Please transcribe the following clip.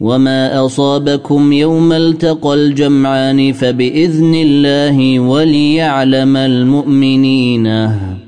وما اصابكم يوم التقى الجمعان فباذن الله وليعلم المؤمنين